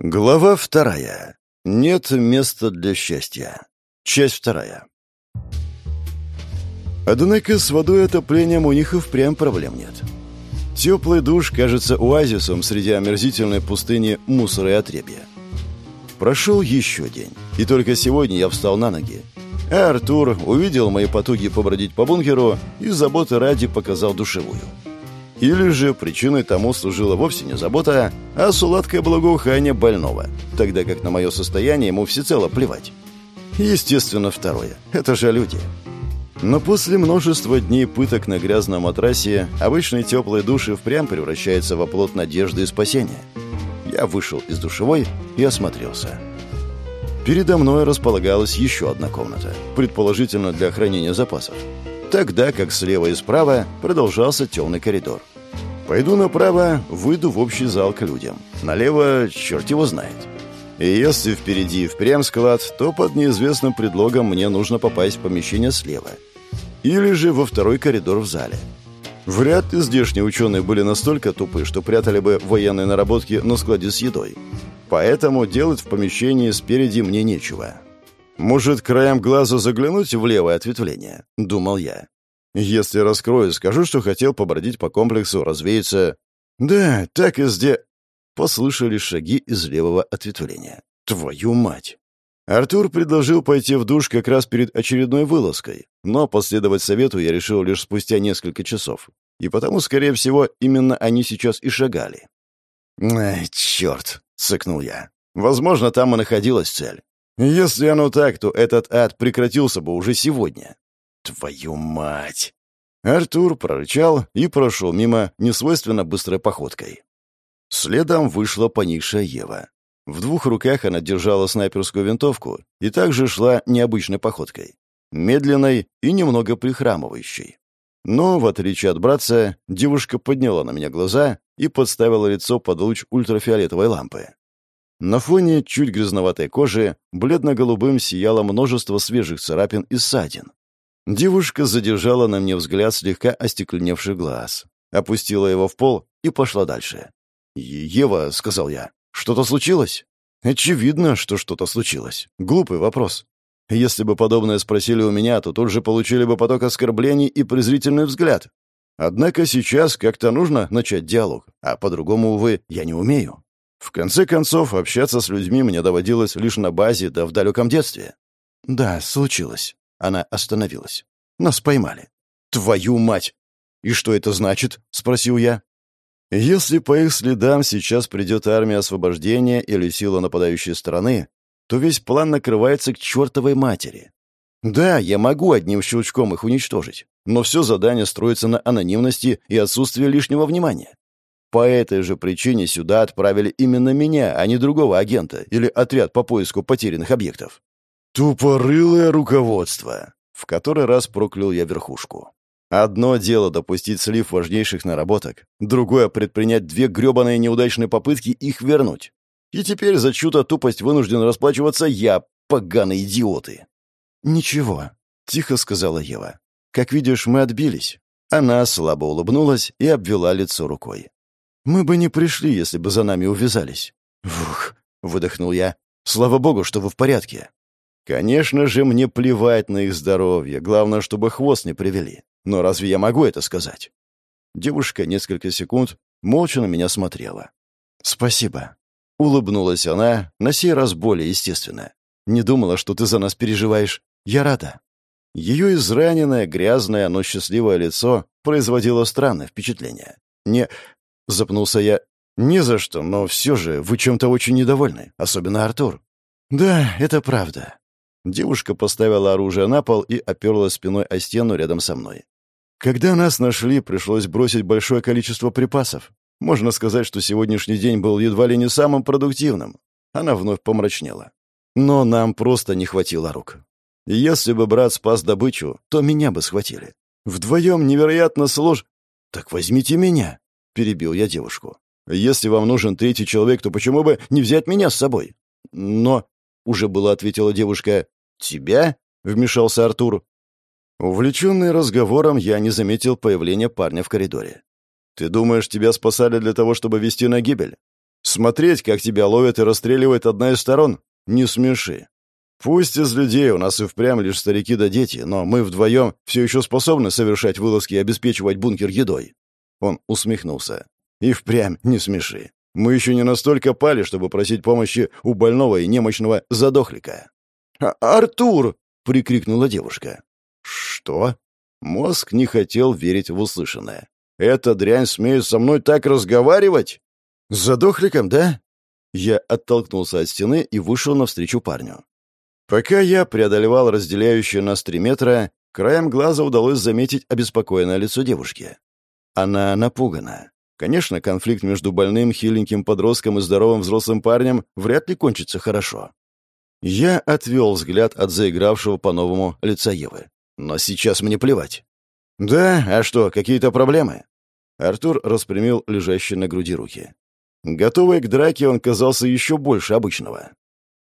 Глава вторая. Нет места для счастья. Часть вторая. Однако с водой и отоплением у них и впрямь проблем нет. Теплый душ кажется оазисом среди омерзительной пустыни мусора и отребья. Прошел еще день, и только сегодня я встал на ноги. А Артур увидел мои потуги побродить по бункеру и заботы ради показал душевую. Или же причиной тому служила вовсе не забота, а сладкое благоухание больного, тогда как на мое состояние ему всецело плевать. Естественно, второе. Это же люди. Но после множества дней пыток на грязном матрасе обычный теплый душ и впрямь превращается в оплот надежды и спасения. Я вышел из душевой и осмотрелся. Передо мной располагалась еще одна комната, предположительно для хранения запасов тогда как слева и справа продолжался темный коридор. Пойду направо, выйду в общий зал к людям. Налево черт его знает. И если впереди впрямь склад, то под неизвестным предлогом мне нужно попасть в помещение слева. Или же во второй коридор в зале. Вряд ли здешние ученые были настолько тупы, что прятали бы военные наработки на складе с едой. Поэтому делать в помещении спереди мне нечего. «Может, краем глаза заглянуть в левое ответвление?» — думал я. «Если раскрою, скажу, что хотел побродить по комплексу, развеяться». «Да, так и сде...» Послышали шаги из левого ответвления. «Твою мать!» Артур предложил пойти в душ как раз перед очередной вылазкой, но последовать совету я решил лишь спустя несколько часов. И потому, скорее всего, именно они сейчас и шагали. «Ай, черт!» — цыкнул я. «Возможно, там и находилась цель. Если оно так, то этот ад прекратился бы уже сегодня. Твою мать! Артур прорычал и прошел мимо несвойственно быстрой походкой. Следом вышла поникшая Ева. В двух руках она держала снайперскую винтовку и также шла необычной походкой. Медленной и немного прихрамывающей. Но, в отличие от братца, девушка подняла на меня глаза и подставила лицо под луч ультрафиолетовой лампы. На фоне чуть грязноватой кожи бледно-голубым сияло множество свежих царапин и ссадин. Девушка задержала на мне взгляд слегка остекленевший глаз, опустила его в пол и пошла дальше. «Ева», — сказал я, — «что-то случилось?» «Очевидно, что что-то случилось. Глупый вопрос. Если бы подобное спросили у меня, то тут же получили бы поток оскорблений и презрительный взгляд. Однако сейчас как-то нужно начать диалог, а по-другому, увы, я не умею. В конце концов, общаться с людьми мне доводилось лишь на базе, да в далеком детстве. «Да, случилось». Она остановилась. «Нас поймали». «Твою мать!» «И что это значит?» — спросил я. «Если по их следам сейчас придет армия освобождения или сила нападающей стороны, то весь план накрывается к чертовой матери. Да, я могу одним щелчком их уничтожить, но все задание строится на анонимности и отсутствии лишнего внимания. По этой же причине сюда отправили именно меня, а не другого агента или отряд по поиску потерянных объектов. Тупорылое руководство. В который раз проклял я верхушку. Одно дело допустить слив важнейших наработок, другое — предпринять две гребаные неудачные попытки их вернуть. И теперь за чью-то тупость вынужден расплачиваться я, поганые идиоты. «Ничего», — тихо сказала Ева. «Как видишь, мы отбились». Она слабо улыбнулась и обвела лицо рукой. Мы бы не пришли, если бы за нами увязались. Ух, выдохнул я. Слава богу, что вы в порядке. Конечно же, мне плевать на их здоровье. Главное, чтобы хвост не привели. Но разве я могу это сказать? Девушка несколько секунд молча на меня смотрела. «Спасибо». Улыбнулась она, на сей раз более естественно. «Не думала, что ты за нас переживаешь. Я рада». Ее израненное, грязное, но счастливое лицо производило странное впечатление. Не... Запнулся я. «Ни за что, но все же вы чем-то очень недовольны, особенно Артур». «Да, это правда». Девушка поставила оружие на пол и оперлась спиной о стену рядом со мной. «Когда нас нашли, пришлось бросить большое количество припасов. Можно сказать, что сегодняшний день был едва ли не самым продуктивным». Она вновь помрачнела. «Но нам просто не хватило рук. Если бы брат спас добычу, то меня бы схватили. Вдвоем невероятно слож...» «Так возьмите меня», — перебил я девушку. «Если вам нужен третий человек, то почему бы не взять меня с собой?» «Но...» — уже было ответила девушка. «Тебя?» — вмешался Артур. Увлеченный разговором, я не заметил появления парня в коридоре. «Ты думаешь, тебя спасали для того, чтобы вести на гибель?» Смотреть, как тебя ловят и расстреливают одна из сторон? Не смеши. Пусть из людей у нас и впрямь лишь старики да дети, но мы вдвоем все еще способны совершать вылазки и обеспечивать бункер едой. Он усмехнулся. И впрямь не смеши. Мы еще не настолько пали, чтобы просить помощи у больного и немощного задохлика. «А, «Артур!» — прикрикнула девушка. «Что?» Мозг не хотел верить в услышанное. «Эта дрянь смеет со мной так разговаривать?» «С задохликом, да?» Я оттолкнулся от стены и вышел навстречу парню. Пока я преодолевал разделяющие нас три метра, краем глаза удалось заметить обеспокоенное лицо девушки. Она напугана. Конечно, конфликт между больным, хиленьким подростком и здоровым взрослым парнем вряд ли кончится хорошо. Я отвел взгляд от заигравшего по-новому лица Евы. Но сейчас мне плевать. «Да, а что, какие-то проблемы?» Артур распрямил лежащие на груди руки. Готовый к драке, он казался еще больше обычного.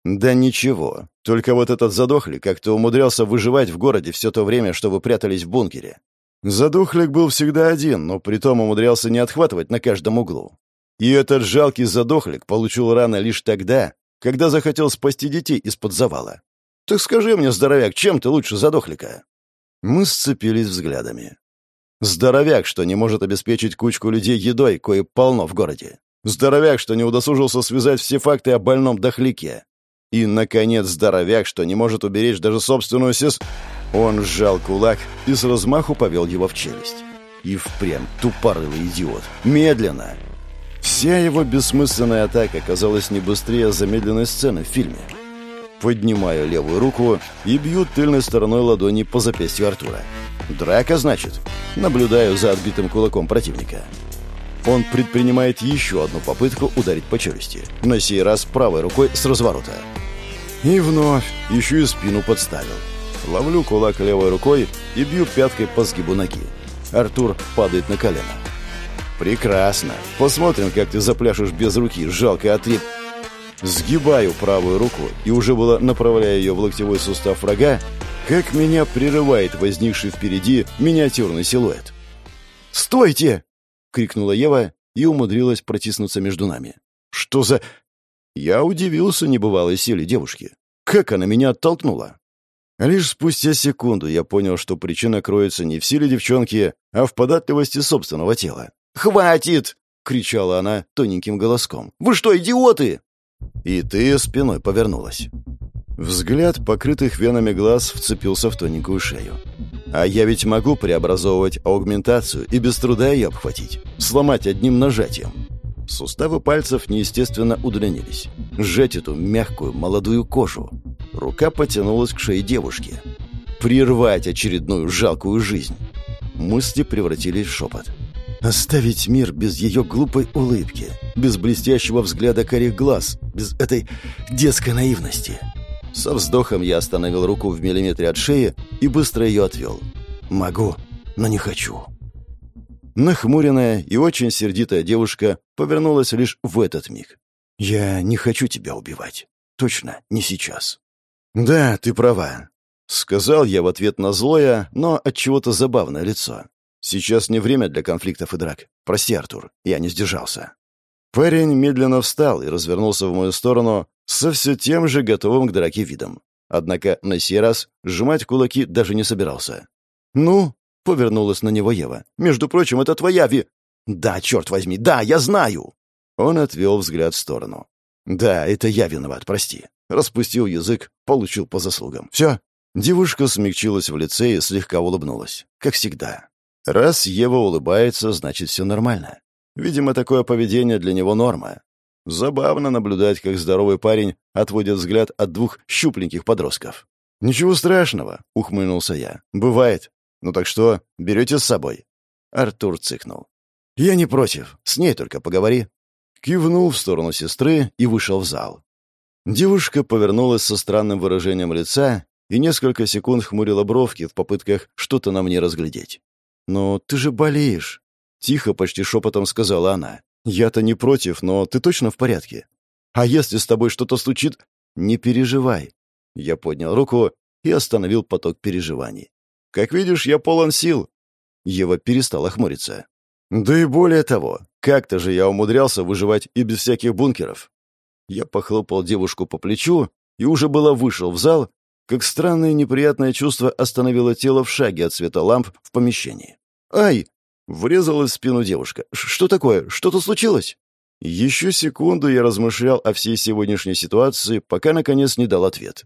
«Да ничего. Только вот этот задохлик как-то умудрялся выживать в городе все то время, что вы прятались в бункере. Задохлик был всегда один, но притом умудрялся не отхватывать на каждом углу. И этот жалкий задохлик получил рано лишь тогда, когда захотел спасти детей из-под завала. Так скажи мне, здоровяк, чем ты лучше задохлика?» Мы сцепились взглядами. Здоровяк, что не может обеспечить кучку людей едой, кое полно в городе. Здоровяк, что не удосужился связать все факты о больном дохляке. И, наконец, здоровяк, что не может уберечь даже собственную сес... Он сжал кулак и с размаху повел его в челюсть. И впрямь тупорылый идиот. Медленно. Вся его бессмысленная атака казалась не быстрее замедленной сцены в фильме. Поднимаю левую руку и бью тыльной стороной ладони по запястью Артура. Драка, значит. Наблюдаю за отбитым кулаком противника. Он предпринимает еще одну попытку ударить по челюсти. На сей раз правой рукой с разворота. И вновь еще и спину подставил. Ловлю кулак левой рукой и бью пяткой по сгибу ноги. Артур падает на колено. «Прекрасно. Посмотрим, как ты запляшешь без руки, жалко отреб...» Сгибаю правую руку и уже было направляя ее в локтевой сустав врага, как меня прерывает возникший впереди миниатюрный силуэт. «Стойте!» — крикнула Ева и умудрилась протиснуться между нами. «Что за...» Я удивился небывалой силе девушки. Как она меня оттолкнула? Лишь спустя секунду я понял, что причина кроется не в силе девчонки, а в податливости собственного тела. «Хватит!» — кричала она тоненьким голоском. «Вы что, идиоты?» И ты спиной повернулась. Взгляд покрытых венами глаз вцепился в тоненькую шею. А я ведь могу преобразовывать аугментацию и без труда ее обхватить, сломать одним нажатием. Суставы пальцев неестественно удлинились. Сжать эту мягкую молодую кожу. Рука потянулась к шее девушки. Прервать очередную жалкую жизнь. Мысли превратились в шепот. Оставить мир без ее глупой улыбки, без блестящего взгляда корих глаз, без этой детской наивности. Со вздохом я остановил руку в миллиметре от шеи и быстро ее отвел. «Могу, но не хочу». Нахмуренная и очень сердитая девушка повернулась лишь в этот миг. «Я не хочу тебя убивать. Точно, не сейчас». «Да, ты права», — сказал я в ответ на злое, но от чего-то забавное лицо. «Сейчас не время для конфликтов и драк. Прости, Артур, я не сдержался». Парень медленно встал и развернулся в мою сторону со все тем же готовым к драке видом. Однако на сей раз сжимать кулаки даже не собирался. «Ну?» — повернулась на него Ева. «Между прочим, это твоя ви...» «Да, черт возьми, да, я знаю!» Он отвел взгляд в сторону. «Да, это я виноват, прости». Распустил язык, получил по заслугам. «Все?» Девушка смягчилась в лице и слегка улыбнулась. Как всегда. Раз Ева улыбается, значит, все нормально. Видимо, такое поведение для него норма. Забавно наблюдать, как здоровый парень отводит взгляд от двух щупленьких подростков. «Ничего страшного», — ухмыльнулся я. «Бывает. Ну так что, берете с собой?» Артур цыкнул. «Я не против. С ней только поговори». Кивнул в сторону сестры и вышел в зал. Девушка повернулась со странным выражением лица и несколько секунд хмурила бровки в попытках что-то на мне разглядеть. «Но ты же болеешь», Тихо, почти шепотом сказала она. «Я-то не против, но ты точно в порядке? А если с тобой что-то случит, не переживай». Я поднял руку и остановил поток переживаний. «Как видишь, я полон сил». Ева перестала хмуриться. Да и более того, как-то же я умудрялся выживать и без всяких бункеров. Я похлопал девушку по плечу и уже было вышел в зал, как странное неприятное чувство остановило тело в шаге от света ламп в помещении. «Ай!» — врезалась в спину девушка. «Что такое? Что-то случилось?» Еще секунду я размышлял о всей сегодняшней ситуации, пока, наконец, не дал ответ.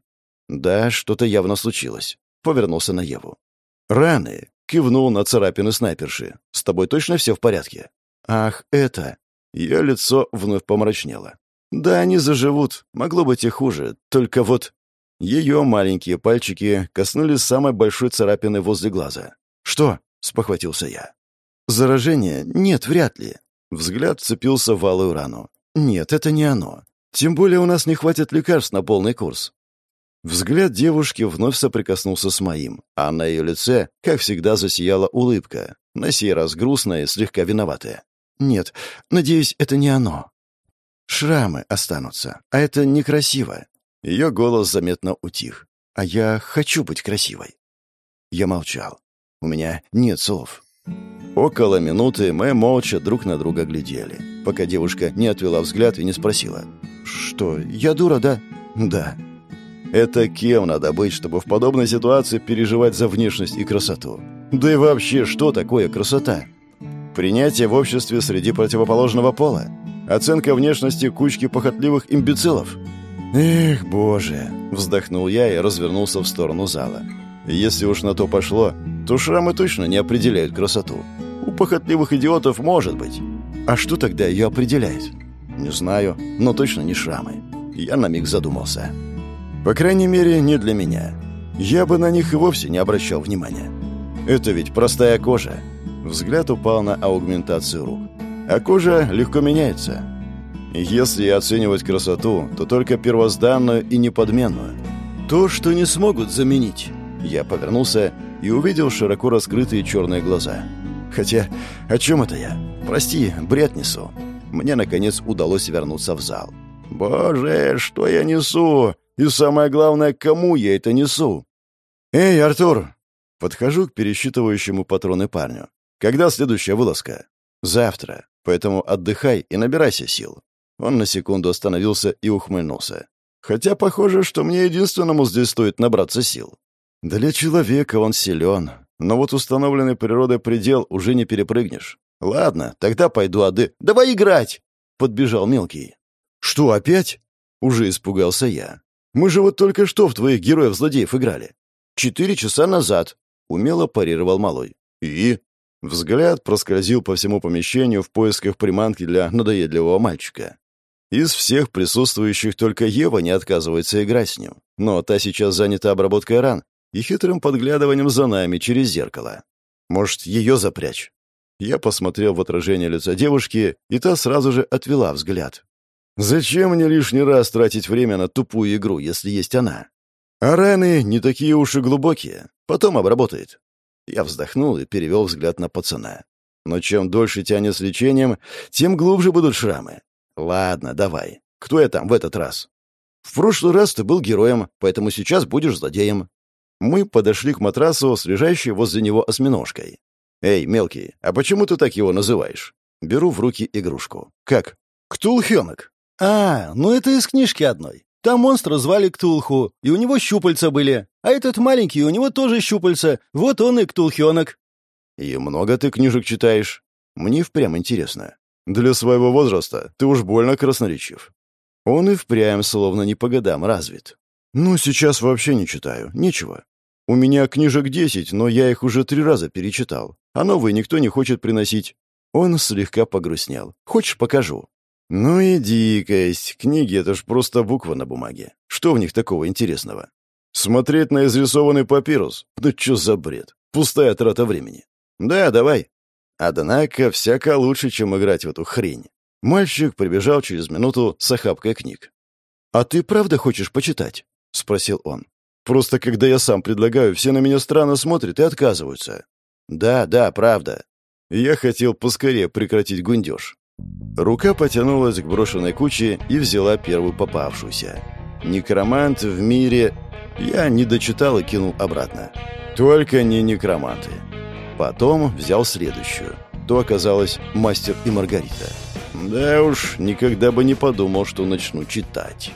«Да, что-то явно случилось», — повернулся на Еву. «Раны», — кивнул на царапины снайперши. «С тобой точно все в порядке?» «Ах, это...» Ее лицо вновь помрачнело. «Да, они заживут. Могло быть и хуже. Только вот...» Ее маленькие пальчики коснулись самой большой царапины возле глаза. «Что?» — спохватился я. «Заражение? Нет, вряд ли». Взгляд вцепился в алую рану. «Нет, это не оно. Тем более у нас не хватит лекарств на полный курс. Взгляд девушки вновь соприкоснулся с моим, а на ее лице, как всегда, засияла улыбка, на сей раз грустная и слегка виноватая. «Нет, надеюсь, это не оно. Шрамы останутся, а это некрасиво». Ее голос заметно утих. «А я хочу быть красивой». Я молчал. У меня нет слов. Около минуты мы молча друг на друга глядели, пока девушка не отвела взгляд и не спросила. «Что, я дура, да?» «Да». Это кем надо быть, чтобы в подобной ситуации переживать за внешность и красоту? Да и вообще, что такое красота? Принятие в обществе среди противоположного пола? Оценка внешности кучки похотливых имбецилов? Эх, боже, вздохнул я и развернулся в сторону зала. Если уж на то пошло, то шрамы точно не определяют красоту. У похотливых идиотов может быть. А что тогда ее определяет? Не знаю, но точно не шрамы. Я на миг задумался. По крайней мере, не для меня. Я бы на них и вовсе не обращал внимания. Это ведь простая кожа. Взгляд упал на аугментацию рук. А кожа легко меняется. Если оценивать красоту, то только первозданную и неподменную. То, что не смогут заменить. Я повернулся и увидел широко раскрытые черные глаза. Хотя, о чем это я? Прости, бред несу. Мне, наконец, удалось вернуться в зал. «Боже, что я несу? И самое главное, кому я это несу? «Эй, Артур!» Подхожу к пересчитывающему патроны парню. «Когда следующая вылазка?» «Завтра. Поэтому отдыхай и набирайся сил». Он на секунду остановился и ухмыльнулся. «Хотя похоже, что мне единственному здесь стоит набраться сил». Для человека он силен, но вот установленный природой предел уже не перепрыгнешь. Ладно, тогда пойду ады. Давай играть! Подбежал мелкий. Что, опять? Уже испугался я. Мы же вот только что в твоих героев-злодеев играли. Четыре часа назад. Умело парировал малой. И? Взгляд проскользил по всему помещению в поисках приманки для надоедливого мальчика. Из всех присутствующих только Ева не отказывается играть с ним. Но та сейчас занята обработкой ран и хитрым подглядыванием за нами через зеркало. Может, ее запрячь? Я посмотрел в отражение лица девушки, и та сразу же отвела взгляд. Зачем мне лишний раз тратить время на тупую игру, если есть она? А раны не такие уж и глубокие. Потом обработает. Я вздохнул и перевел взгляд на пацана. Но чем дольше тянет с лечением, тем глубже будут шрамы. Ладно, давай. Кто я там в этот раз? В прошлый раз ты был героем, поэтому сейчас будешь злодеем. Мы подошли к матрасу с лежащей возле него осьминожкой. «Эй, мелкий, а почему ты так его называешь?» Беру в руки игрушку. «Как?» «Ктулхенок». «А, ну это из книжки одной. Там монстра звали Ктулху, и у него щупальца были. А этот маленький, у него тоже щупальца. Вот он и Ктулхенок». «И много ты книжек читаешь?» «Мне впрямь интересно. Для своего возраста ты уж больно красноречив». Он и впрямь словно не по годам развит. «Ну, сейчас вообще не читаю. Нечего. У меня книжек десять, но я их уже три раза перечитал. А новые никто не хочет приносить». Он слегка погрустнел. «Хочешь, покажу?» «Ну и дикость. Книги — это ж просто буква на бумаге. Что в них такого интересного? Смотреть на изрисованный папирус? Да чё за бред? Пустая трата времени. Да, давай». Однако всяко лучше, чем играть в эту хрень. Мальчик прибежал через минуту с охапкой книг. «А ты правда хочешь почитать?» — спросил он. «Просто когда я сам предлагаю, все на меня странно смотрят и отказываются». «Да, да, правда. Я хотел поскорее прекратить гундеж. Рука потянулась к брошенной куче и взяла первую попавшуюся. Некромант в мире... Я не дочитал и кинул обратно. Только не некроманты. Потом взял следующую. то оказалось «Мастер и Маргарита». Да уж, никогда бы не подумал, что начну читать.